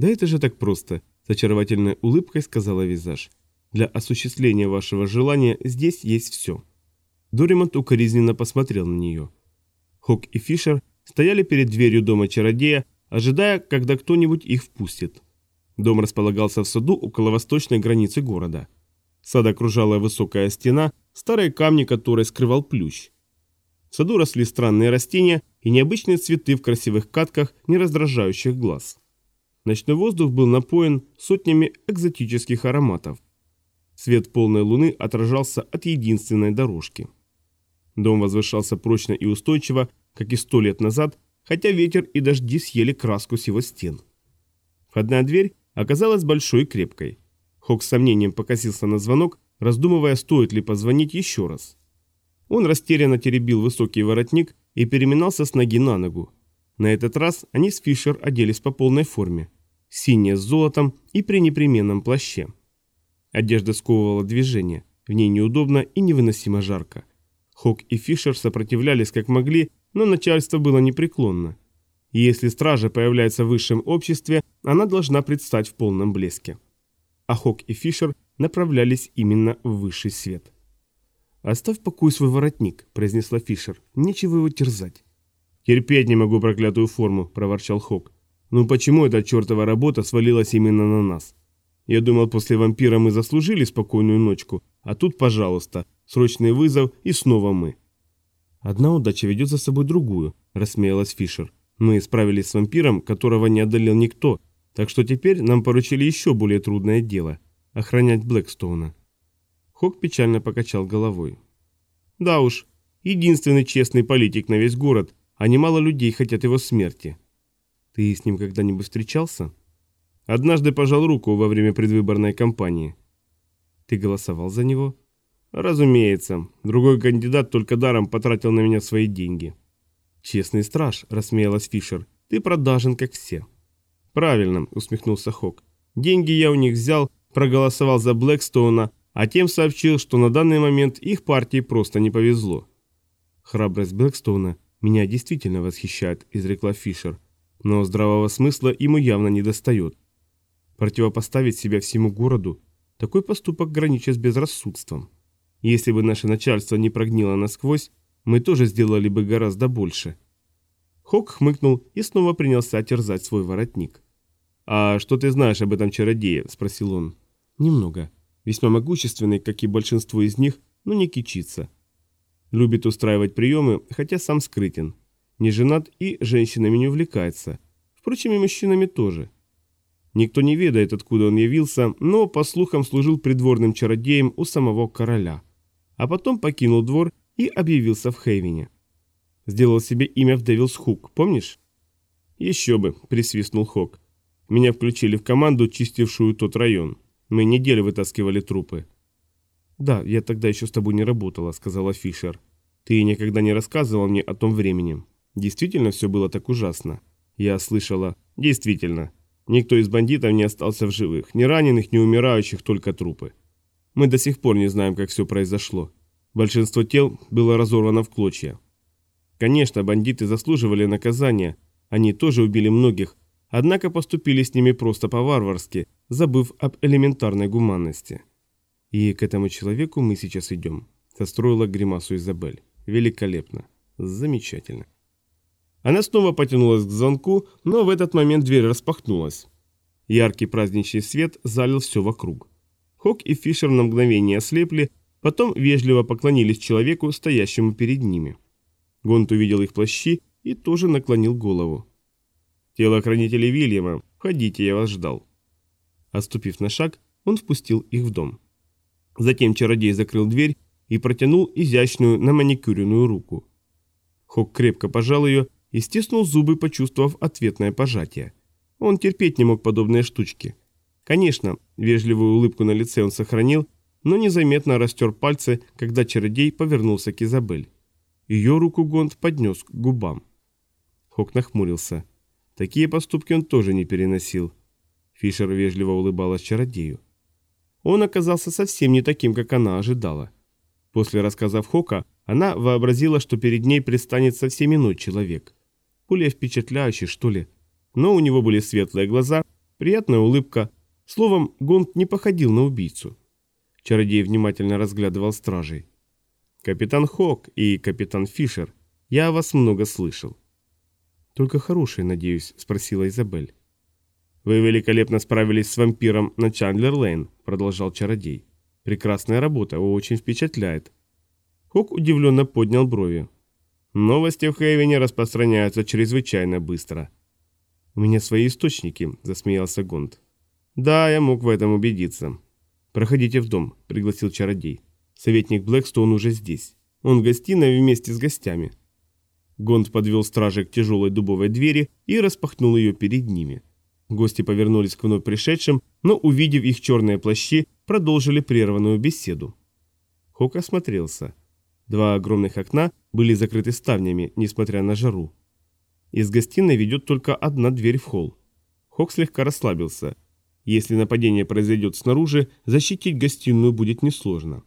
«Да это же так просто», – с очаровательной улыбкой сказала Визаж. «Для осуществления вашего желания здесь есть все». Доримонт укоризненно посмотрел на нее. Хок и Фишер стояли перед дверью дома чародея, ожидая, когда кто-нибудь их впустит. Дом располагался в саду около восточной границы города. Сад окружала высокая стена, старые камни которой скрывал плющ. В саду росли странные растения и необычные цветы в красивых катках, не раздражающих глаз. Ночной воздух был напоен сотнями экзотических ароматов. Свет полной луны отражался от единственной дорожки. Дом возвышался прочно и устойчиво, как и сто лет назад, хотя ветер и дожди съели краску с его стен. Входная дверь оказалась большой и крепкой. Хок с сомнением покосился на звонок, раздумывая, стоит ли позвонить еще раз. Он растерянно теребил высокий воротник и переминался с ноги на ногу. На этот раз они с Фишер оделись по полной форме. Синяя с золотом и при непременном плаще. Одежда сковывала движение, в ней неудобно и невыносимо жарко. Хок и Фишер сопротивлялись как могли, но начальство было непреклонно. Если стража появляется в высшем обществе, она должна предстать в полном блеске. А Хок и Фишер направлялись именно в высший свет. «Оставь в покое свой воротник», – произнесла Фишер. «Нечего его терзать». «Терпеть не могу проклятую форму», – проворчал Хок. «Ну почему эта чертова работа свалилась именно на нас? Я думал, после вампира мы заслужили спокойную ночку, а тут, пожалуйста, срочный вызов и снова мы». «Одна удача ведет за собой другую», – рассмеялась Фишер. «Мы справились с вампиром, которого не одолел никто, так что теперь нам поручили еще более трудное дело – охранять Блэкстоуна». Хок печально покачал головой. «Да уж, единственный честный политик на весь город, а немало людей хотят его смерти. Ты с ним когда-нибудь встречался?» «Однажды пожал руку во время предвыборной кампании». «Ты голосовал за него?» «Разумеется. Другой кандидат только даром потратил на меня свои деньги». «Честный страж», – рассмеялась Фишер. «Ты продажен, как все». «Правильно», – усмехнулся Хок. «Деньги я у них взял, проголосовал за Блэкстоуна, а тем сообщил, что на данный момент их партии просто не повезло. «Храбрость Блэкстоуна меня действительно восхищает», – изрекла Фишер. «Но здравого смысла ему явно не достает. Противопоставить себя всему городу – такой поступок граничит с безрассудством. Если бы наше начальство не прогнило насквозь, мы тоже сделали бы гораздо больше». Хок хмыкнул и снова принялся терзать свой воротник. «А что ты знаешь об этом чародее?» – спросил он. «Немного», Весьма могущественный, как и большинство из них, но не кичится. Любит устраивать приемы, хотя сам скрытен. Не женат и женщинами не увлекается. Впрочем, и мужчинами тоже. Никто не ведает, откуда он явился, но, по слухам, служил придворным чародеем у самого короля. А потом покинул двор и объявился в Хейвене. Сделал себе имя в Девилс Хук, помнишь? Еще бы, присвистнул Хок. Меня включили в команду, чистившую тот район. Мы неделю вытаскивали трупы. «Да, я тогда еще с тобой не работала», — сказала Фишер. «Ты никогда не рассказывал мне о том времени. Действительно все было так ужасно?» Я слышала. «Действительно. Никто из бандитов не остался в живых. Ни раненых, ни умирающих, только трупы. Мы до сих пор не знаем, как все произошло. Большинство тел было разорвано в клочья. Конечно, бандиты заслуживали наказания. Они тоже убили многих, однако поступили с ними просто по-варварски, забыв об элементарной гуманности. И к этому человеку мы сейчас идем. Состроила гримасу Изабель. Великолепно. Замечательно. Она снова потянулась к звонку, но в этот момент дверь распахнулась. Яркий праздничный свет залил все вокруг. Хок и Фишер на мгновение ослепли, потом вежливо поклонились человеку, стоящему перед ними. Гонт увидел их плащи и тоже наклонил голову. «Телохранители Вильяма, входите, я вас ждал». Оступив на шаг, он впустил их в дом. Затем чародей закрыл дверь и протянул изящную на маникюренную руку. Хок крепко пожал ее и стиснул зубы, почувствовав ответное пожатие. Он терпеть не мог подобные штучки. Конечно, вежливую улыбку на лице он сохранил, но незаметно растер пальцы, когда чародей повернулся к Изабель. Ее руку Гонд поднес к губам. Хок нахмурился. Такие поступки он тоже не переносил. Фишер вежливо улыбалась чародею. Он оказался совсем не таким, как она ожидала. После рассказов Хока она вообразила, что перед ней предстанет совсем иной человек. Более впечатляющий, что ли. Но у него были светлые глаза, приятная улыбка. Словом, Гонт не походил на убийцу. Чародей внимательно разглядывал стражей. «Капитан Хок и капитан Фишер, я о вас много слышал». «Только хорошие, надеюсь», — спросила Изабель. «Вы великолепно справились с вампиром на Чандлер-Лейн», — продолжал чародей. «Прекрасная работа, очень впечатляет». Хок удивленно поднял брови. «Новости в Хейвене распространяются чрезвычайно быстро». «У меня свои источники», — засмеялся Гонд. «Да, я мог в этом убедиться». «Проходите в дом», — пригласил чародей. «Советник Блэкстоун уже здесь. Он в гостиной вместе с гостями». Гонд подвел стражей к тяжелой дубовой двери и распахнул ее перед ними. Гости повернулись к вновь пришедшим, но, увидев их черные плащи, продолжили прерванную беседу. Хок осмотрелся. Два огромных окна были закрыты ставнями, несмотря на жару. Из гостиной ведет только одна дверь в холл. Хок слегка расслабился. Если нападение произойдет снаружи, защитить гостиную будет несложно.